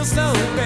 feels so.